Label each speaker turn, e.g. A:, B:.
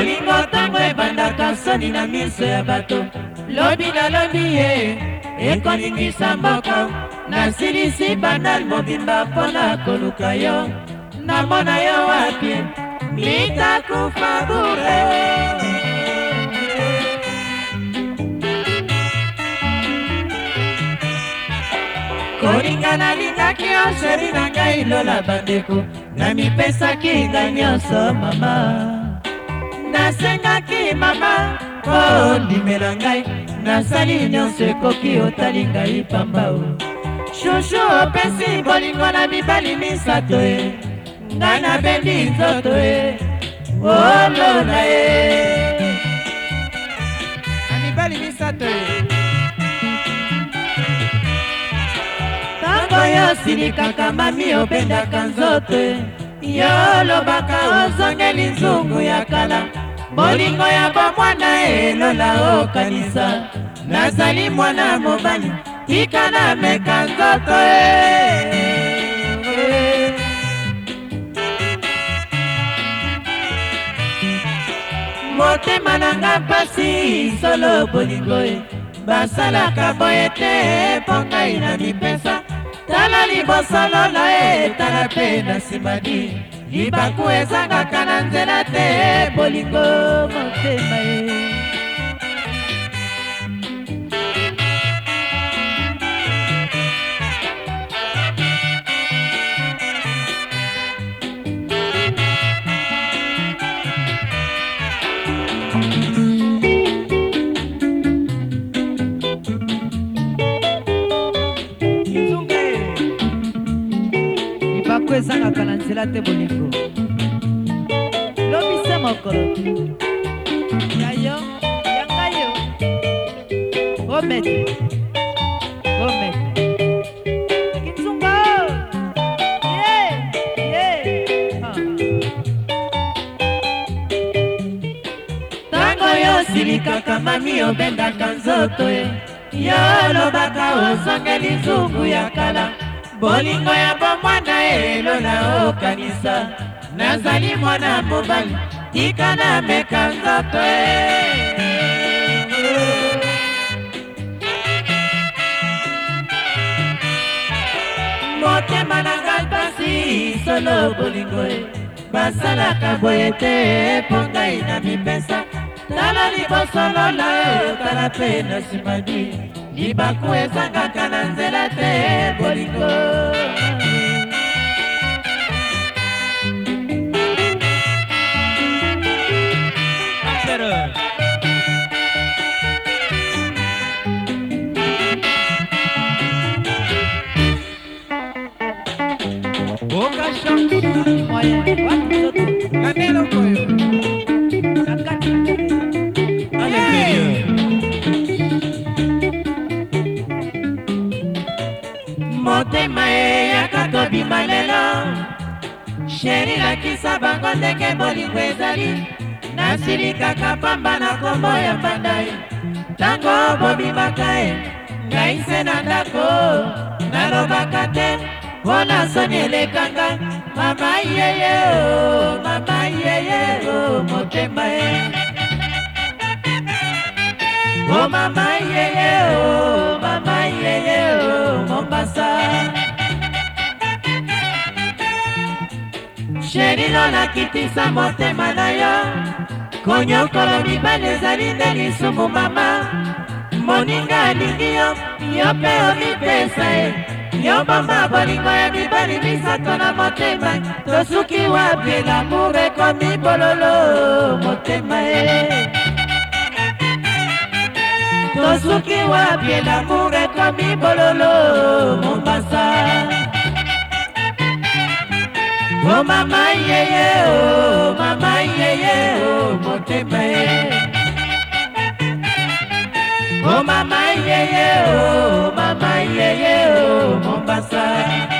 A: bolingo ntango ebandaka soni na miso ya bato lobi nalobi ye ekoningisa mboka nasilisi banal mobimba mpona koluka yo namona yo wapi nitakufa bure kolinga nalingaki yo sheri na ngai lola bandeko na mipesaki nga nyonso mama nasengaki mama mpo ondimela ngai nasali nyonso ekoki otali ngai pamba o shushu opesi bolingo na mibali misato e ngai nabendi nzoto e olona ye na mibali misato e ntango yo silikaka mami obendaka nzoto e yo olobaka ozongeli nzungu ya kala bolingo ya bomwana elola okanisa oh nazali mwana mobali tika na meka nzoto e motema na nga mpasi solo bolingo e basalaka boye te mpo ngai na mipesa tala libosolo eh, na ye tala mpe na nsima nini libaku ezangaka na nzela te bolingo motema ye moko ezangaka na nzela te bolingo lobisa mokolo ya yo ya ngai yo omete omete osilikaka mami obendaka nzoto ye yo olobaka ozongeli nzungu ya kala bolingo ya bomwana elola okanisa nazali mwana mobali tika na meka nzoto e. motema na ngai pasi solo bolingo e. basalaka boye te mpo ngai na mipesa tala libosolola e, tala mpe na nsima bi libaku ezangaka na nzela te boli motema eyaka tobima lelo sheri lakisa bango ndenge bolingo ezali nasili kaka pamba na kombo ya mbanda ye ntango bobimaka ye ngai se na ndako nalobaka te mpo na soni elekanga mama yeye o oh. sherino nakitisa motema na yo konyokolo mibale ezali nde lisumu mama moninga alingi yo yo mpe omipesa ye yo mama bolingo ya mibali misato na motema tosuki wapi lamour ekomi bololo motema ye tosuki wapi lamour ekomi bololo o oh, mama yeye o oh, mama yeye o oh, motema ye o mama yeye o mama yeye o mombasa.